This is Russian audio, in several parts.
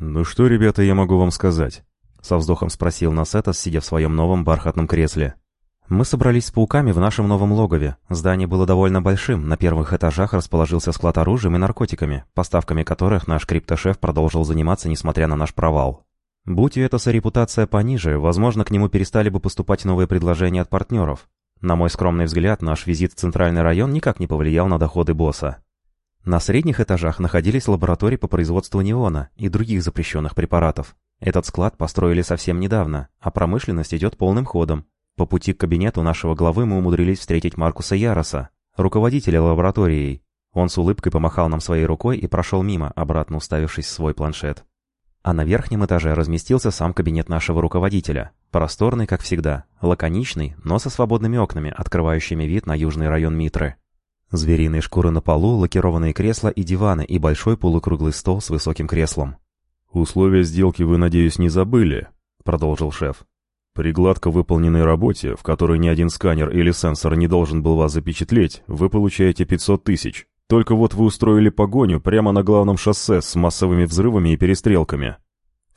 «Ну что, ребята, я могу вам сказать?» — со вздохом спросил нас Этос, сидя в своем новом бархатном кресле. Мы собрались с пауками в нашем новом логове. Здание было довольно большим, на первых этажах расположился склад оружием и наркотиками, поставками которых наш криптошеф продолжил заниматься, несмотря на наш провал. Будь у Этоса репутация пониже, возможно, к нему перестали бы поступать новые предложения от партнеров. На мой скромный взгляд, наш визит в центральный район никак не повлиял на доходы босса. На средних этажах находились лаборатории по производству неона и других запрещенных препаратов. Этот склад построили совсем недавно, а промышленность идет полным ходом, по пути к кабинету нашего главы мы умудрились встретить Маркуса Яроса, руководителя лабораторией. Он с улыбкой помахал нам своей рукой и прошел мимо, обратно уставившись в свой планшет. А на верхнем этаже разместился сам кабинет нашего руководителя. Просторный, как всегда, лаконичный, но со свободными окнами, открывающими вид на южный район Митры. Звериные шкуры на полу, лакированные кресла и диваны и большой полукруглый стол с высоким креслом. «Условия сделки вы, надеюсь, не забыли?» — продолжил шеф. При гладко выполненной работе, в которой ни один сканер или сенсор не должен был вас запечатлеть, вы получаете 500 тысяч. Только вот вы устроили погоню прямо на главном шоссе с массовыми взрывами и перестрелками.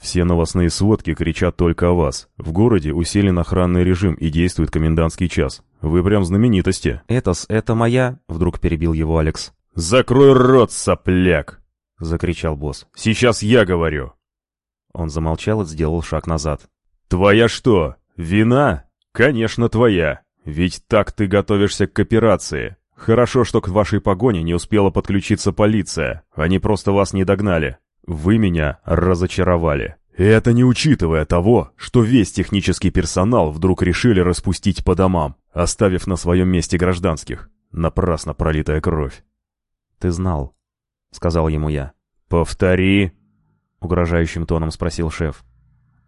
Все новостные сводки кричат только о вас. В городе усилен охранный режим и действует комендантский час. Вы прям знаменитости. «Этос, это моя...» — вдруг перебил его Алекс. «Закрой рот, сопляк!» — закричал босс. «Сейчас я говорю!» Он замолчал и сделал шаг назад. «Твоя что? Вина? Конечно, твоя. Ведь так ты готовишься к операции. Хорошо, что к вашей погоне не успела подключиться полиция. Они просто вас не догнали. Вы меня разочаровали. И это не учитывая того, что весь технический персонал вдруг решили распустить по домам, оставив на своем месте гражданских. Напрасно пролитая кровь. «Ты знал», — сказал ему я. «Повтори», — угрожающим тоном спросил шеф.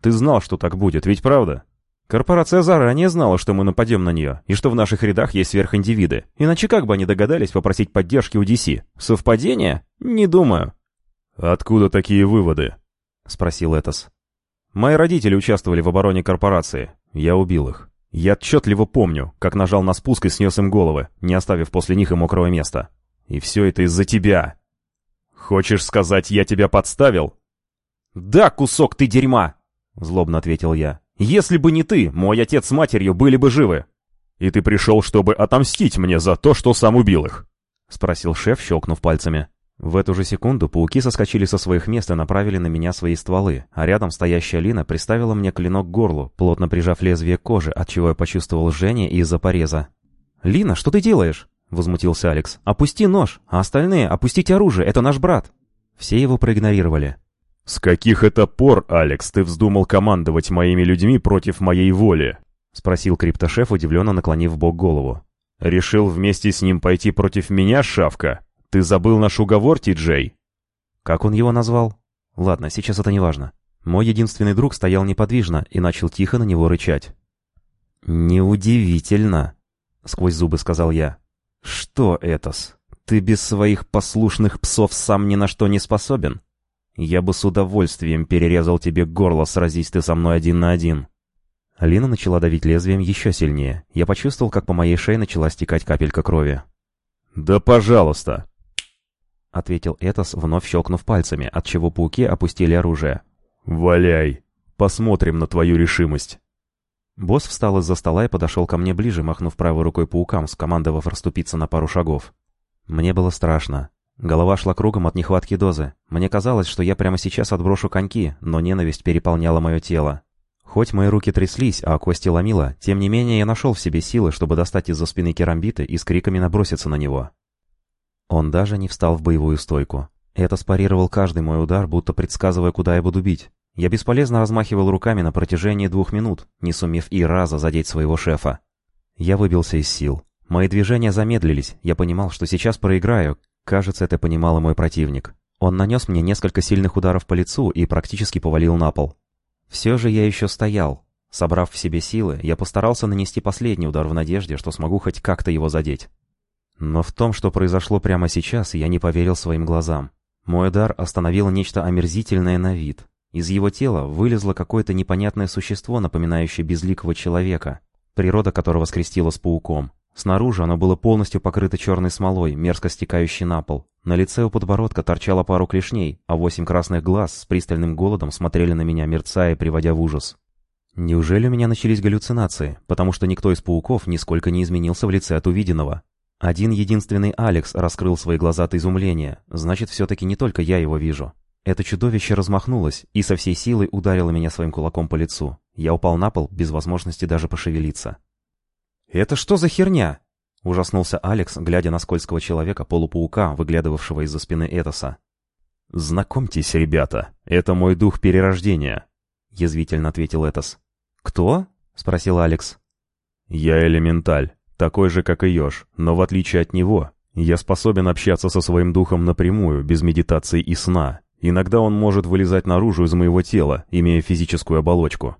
Ты знал, что так будет, ведь правда? Корпорация заранее знала, что мы нападем на нее, и что в наших рядах есть сверхиндивиды. Иначе как бы они догадались попросить поддержки у DC? Совпадение? Не думаю. «Откуда такие выводы?» — спросил Этос. «Мои родители участвовали в обороне корпорации. Я убил их. Я отчетливо помню, как нажал на спуск и снес им головы, не оставив после них и мокрого места. И все это из-за тебя. Хочешь сказать, я тебя подставил?» «Да, кусок ты дерьма!» — злобно ответил я. «Если бы не ты, мой отец с матерью были бы живы!» «И ты пришел, чтобы отомстить мне за то, что сам убил их?» — спросил шеф, щелкнув пальцами. В эту же секунду пауки соскочили со своих мест и направили на меня свои стволы, а рядом стоящая Лина приставила мне клинок к горлу, плотно прижав лезвие к коже, отчего я почувствовал жжение из-за пореза. «Лина, что ты делаешь?» — возмутился Алекс. «Опусти нож, а остальные опустите оружие, это наш брат!» Все его проигнорировали. «С каких это пор, Алекс, ты вздумал командовать моими людьми против моей воли?» — спросил криптошеф, удивленно наклонив бок голову. «Решил вместе с ним пойти против меня, Шавка? Ты забыл наш уговор, Ти-Джей?» «Как он его назвал?» «Ладно, сейчас это не важно. Мой единственный друг стоял неподвижно и начал тихо на него рычать. «Неудивительно», — сквозь зубы сказал я. «Что, Этос, ты без своих послушных псов сам ни на что не способен?» Я бы с удовольствием перерезал тебе горло, сразись ты со мной один на один». Алина начала давить лезвием еще сильнее. Я почувствовал, как по моей шее начала стекать капелька крови. «Да пожалуйста!» — ответил Этос, вновь щелкнув пальцами, отчего пауки опустили оружие. «Валяй! Посмотрим на твою решимость!» Босс встал из-за стола и подошел ко мне ближе, махнув правой рукой паукам, скомандовав расступиться на пару шагов. Мне было страшно. Голова шла кругом от нехватки дозы. Мне казалось, что я прямо сейчас отброшу коньки, но ненависть переполняла мое тело. Хоть мои руки тряслись, а кости ломило, тем не менее я нашел в себе силы, чтобы достать из-за спины керамбита и с криками наброситься на него. Он даже не встал в боевую стойку. Это спарировал каждый мой удар, будто предсказывая, куда я буду бить. Я бесполезно размахивал руками на протяжении двух минут, не сумев и раза задеть своего шефа. Я выбился из сил. Мои движения замедлились, я понимал, что сейчас проиграю, Кажется, это понимал и мой противник. Он нанес мне несколько сильных ударов по лицу и практически повалил на пол. Все же я еще стоял. Собрав в себе силы, я постарался нанести последний удар в надежде, что смогу хоть как-то его задеть. Но в том, что произошло прямо сейчас, я не поверил своим глазам. Мой удар остановил нечто омерзительное на вид. Из его тела вылезло какое-то непонятное существо, напоминающее безликого человека, природа которого скрестила с пауком. Снаружи оно было полностью покрыто черной смолой, мерзко стекающей на пол. На лице у подбородка торчала пару клешней, а восемь красных глаз с пристальным голодом смотрели на меня, мерцая, приводя в ужас. Неужели у меня начались галлюцинации, потому что никто из пауков нисколько не изменился в лице от увиденного? Один единственный Алекс раскрыл свои глаза от изумления, значит, все-таки не только я его вижу. Это чудовище размахнулось и со всей силой ударило меня своим кулаком по лицу. Я упал на пол без возможности даже пошевелиться. «Это что за херня?» — ужаснулся Алекс, глядя на скользкого человека-полупаука, выглядывавшего из-за спины Этоса. «Знакомьтесь, ребята, это мой дух перерождения», — язвительно ответил Этос. «Кто?» — спросил Алекс. «Я элементаль, такой же, как и Ёж, но в отличие от него, я способен общаться со своим духом напрямую, без медитации и сна. Иногда он может вылезать наружу из моего тела, имея физическую оболочку».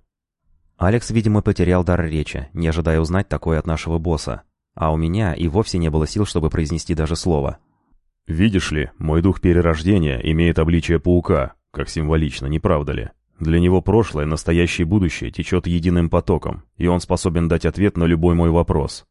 Алекс, видимо, потерял дар речи, не ожидая узнать такое от нашего босса. А у меня и вовсе не было сил, чтобы произнести даже слово. «Видишь ли, мой дух перерождения имеет обличие паука, как символично, не правда ли?» Для него прошлое, настоящее и будущее течет единым потоком, и он способен дать ответ на любой мой вопрос.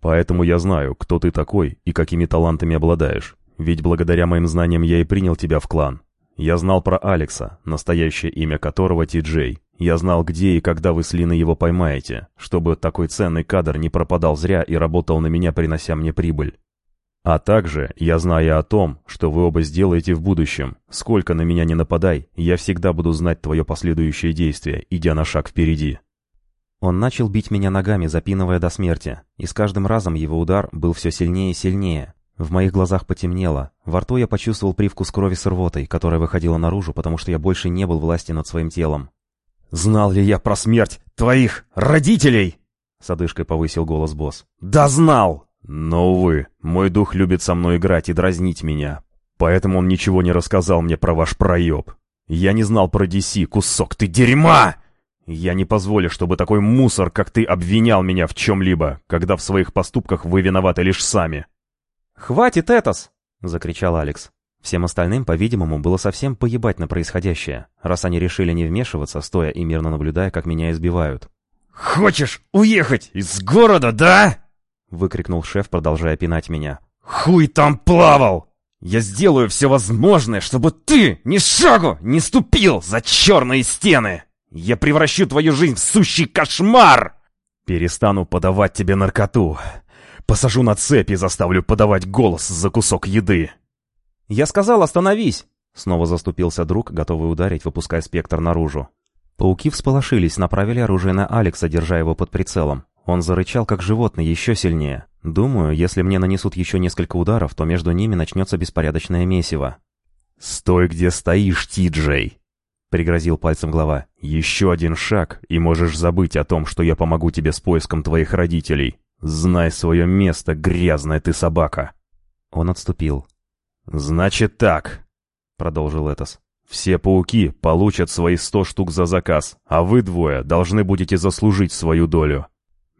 Поэтому я знаю, кто ты такой и какими талантами обладаешь. Ведь благодаря моим знаниям я и принял тебя в клан. Я знал про Алекса, настоящее имя которого Ти-Джей. Я знал, где и когда вы с Линой его поймаете, чтобы такой ценный кадр не пропадал зря и работал на меня, принося мне прибыль. А также я знаю о том, что вы оба сделаете в будущем. Сколько на меня не нападай, я всегда буду знать твое последующее действие, идя на шаг впереди». Он начал бить меня ногами, запинывая до смерти, и с каждым разом его удар был все сильнее и сильнее. В моих глазах потемнело, во рту я почувствовал привкус крови с рвотой, которая выходила наружу, потому что я больше не был власти над своим телом. «Знал ли я про смерть твоих родителей?» С одышкой повысил голос босс. «Да знал!» Но, увы, мой дух любит со мной играть и дразнить меня. Поэтому он ничего не рассказал мне про ваш проеб. Я не знал про DC, кусок ты дерьма! Я не позволю, чтобы такой мусор, как ты, обвинял меня в чем-либо, когда в своих поступках вы виноваты лишь сами. «Хватит, Этос!» — закричал Алекс. Всем остальным, по-видимому, было совсем поебать на происходящее, раз они решили не вмешиваться, стоя и мирно наблюдая, как меня избивают. «Хочешь уехать из города, да?» — выкрикнул шеф, продолжая пинать меня. «Хуй там плавал! Я сделаю все возможное, чтобы ты ни шагу не ступил за черные стены! Я превращу твою жизнь в сущий кошмар!» «Перестану подавать тебе наркоту. Посажу на цепи и заставлю подавать голос за кусок еды». «Я сказал, остановись!» Снова заступился друг, готовый ударить, выпуская спектр наружу. Пауки всполошились, направили оружие на Алекса, держа его под прицелом. Он зарычал, как животное, еще сильнее. Думаю, если мне нанесут еще несколько ударов, то между ними начнется беспорядочное месиво. «Стой, где стоишь, Ти-Джей!» — пригрозил пальцем глава. «Еще один шаг, и можешь забыть о том, что я помогу тебе с поиском твоих родителей. Знай свое место, грязная ты собака!» Он отступил. «Значит так», — продолжил Этос. «Все пауки получат свои сто штук за заказ, а вы двое должны будете заслужить свою долю.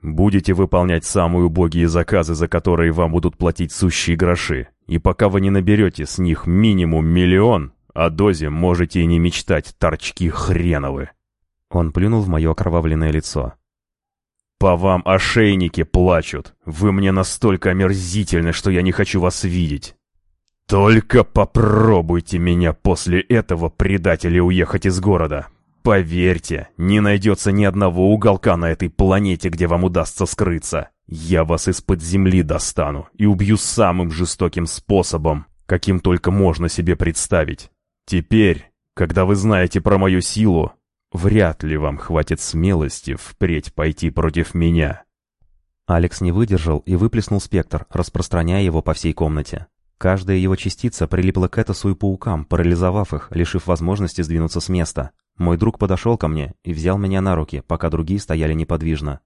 Будете выполнять самые убогие заказы, за которые вам будут платить сущие гроши. И пока вы не наберете с них минимум миллион, о дозе можете и не мечтать, торчки хреновы. Он плюнул в мое окровавленное лицо. «По вам ошейники плачут. Вы мне настолько омерзительны, что я не хочу вас видеть. Только попробуйте меня после этого предать или уехать из города. Поверьте, не найдется ни одного уголка на этой планете, где вам удастся скрыться. Я вас из-под земли достану и убью самым жестоким способом, каким только можно себе представить. Теперь, когда вы знаете про мою силу, вряд ли вам хватит смелости впредь пойти против меня». Алекс не выдержал и выплеснул спектр, распространяя его по всей комнате. Каждая его частица прилипла к Этосу и паукам, парализовав их, лишив возможности сдвинуться с места. Мой друг подошел ко мне и взял меня на руки, пока другие стояли неподвижно.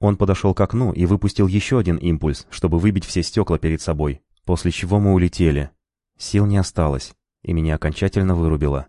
Он подошел к окну и выпустил еще один импульс, чтобы выбить все стекла перед собой, после чего мы улетели. Сил не осталось, и меня окончательно вырубило.